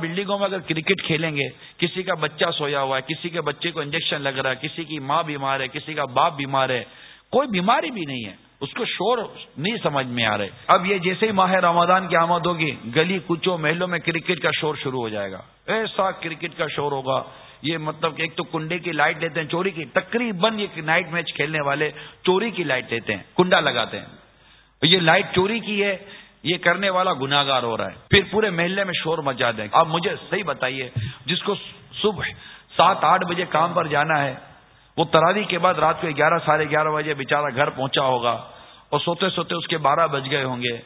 بلڈنگوں میں اگر کرکٹ کھیلیں گے، کسی کا بچہ سویا ہوا ہے، کسی کے بچے کو انجیکشن لگ رہا ہے، کسی کی ماں بیمار ہے، کسی کا باپ بیمار ہے، کوئی بیماری بھی نہیں ہے۔ اس کو شور نہیں سمجھ میں آ رہے۔ اب یہ جیسے ہی ماہ رمضان کی آمد ہوگی، گلی کچوں محلوں میں کرکٹ کا شور شروع ہو جائے گا۔ ایسا کرکٹ کا شور ہوگا۔ یہ مطلب کہ ایک تو کنڈے کی لائٹ لیتے ہیں، چوری کی، تقریباً یہ نائٹ میچ کھیلنے والے چوری کی لائٹ لیتے ہیں، کنڈا لگاتے ہیں۔ یہ لائٹ چوری کی ہے یہ کرنے والا گناگار ہو رہا ہے۔ پھر پورے محلے میں شور مچا دیں۔ آپ مجھے صحیح بتائیے، جس کو صبح سات آٹھ بجے کام پر جانا ہے، وہ تراوی کے بعد رات کو گیارہ، ساڑھے گیارہ بجے بےچارا گھر پہنچا ہوگا اور سوتے سوتے اس کے بارہ بج گئے ہوں گے۔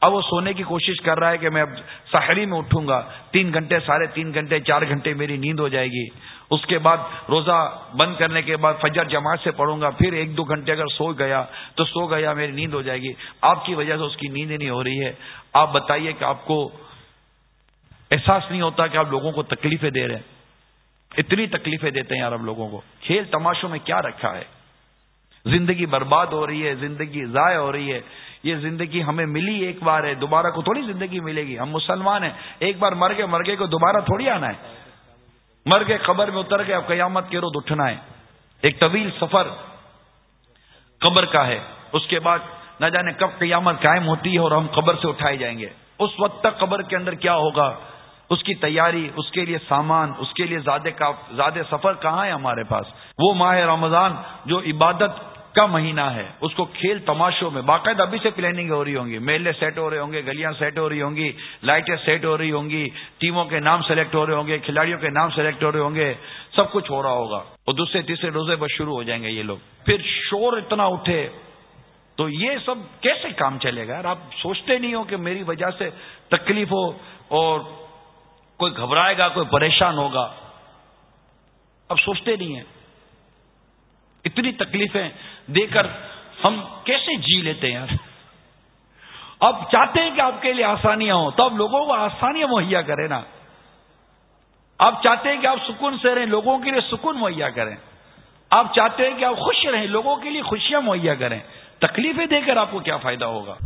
اب وہ سونے کی کوشش کر رہا ہے کہ میں اب ساحری میں اٹھوں گا۔ تین گھنٹے سارے تین گھنٹے، چار گھنٹے میری نیند ہو جائے گی۔ اس کے بعد روزہ بند کرنے کے بعد فجر جماعت سے پڑھوں گا، پھر ایک دو گھنٹے اگر سو گیا تو سو گیا، میری نیند ہو جائے گی۔ آپ کی وجہ سے اس کی نیند نہیں ہو رہی ہے۔ آپ بتائیے کہ آپ کو احساس نہیں ہوتا کہ آپ لوگوں کو تکلیفیں دے رہے ہیں۔ اتنی تکلیفیں دیتے ہیں یار اب لوگوں کو۔ کھیل تماشوں میں کیا رکھا ہے؟ زندگی برباد ہو رہی ہے، زندگی ضائع ہو رہی ہے۔ یہ زندگی ہمیں ملی ایک بار ہے، دوبارہ کو تھوڑی زندگی ملے گی۔ ہم مسلمان ہیں، ایک بار مر گئے مر گئے کو دوبارہ تھوڑی آنا ہے۔ مر گئے، قبر میں اتر گئے، اب قیامت کے روز اٹھنا ہے۔ ایک طویل سفر قبر کا ہے۔ اس کے بعد نہ جانے کب قیامت قائم ہوتی ہے اور ہم قبر سے اٹھائے جائیں گے۔ اس وقت تک قبر کے اندر کیا ہوگا؟ اس کی تیاری، اس کے لیے سامان، اس کے لیے زیادہ زیادہ سفر کہاں ہے ہمارے پاس؟ وہ ماہ رمضان جو عبادت کا مہینہ ہے۔ اس کو کھیل تماشوں میں، باقاعدہ ابھی سے پلاننگ ہو رہی ہوں گی۔ میلے سیٹ ہو رہے ہوں گے، گلیاں سیٹ ہو رہی ہوں گی لائٹیں سیٹ ہو رہی ہوں گی ٹیموں کے نام سلیکٹ ہو رہے ہوں گے، کھلاڑیوں کے نام سلیکٹ ہو رہے ہوں گے۔ سب کچھ ہو رہا ہوگا۔ اور دوسرے، تیسرے روزے بس شروع ہو جائیں گے یہ لوگ۔ پھر شور اتنا اٹھے تو یہ سب کیسے کام چلے گا؟ آپ سوچتے نہیں ہو کہ میری وجہ سے تکلیف ہو اور کوئی گھبرائے گا، کوئی پریشان ہوگا؟ اب سوچتے نہیں ہیں۔ اتنی تکلیفیں دے کر ہم کیسے جی لیتے ہیں؟ یار اب چاہتے ہیں کہ آپ کے لیے آسانیاں ہوں، تو آپ لوگوں کو آسانیاں مہیا کریں نا۔ آپ چاہتے ہیں کہ آپ سکون سے رہیں، لوگوں کے لیے سکون مہیا کریں۔ آپ چاہتے ہیں کہ آپ خوش رہیں، لوگوں کے لیے خوشیاں مہیا کریں۔ تکلیفیں دے کر آپ کو کیا فائدہ ہوگا؟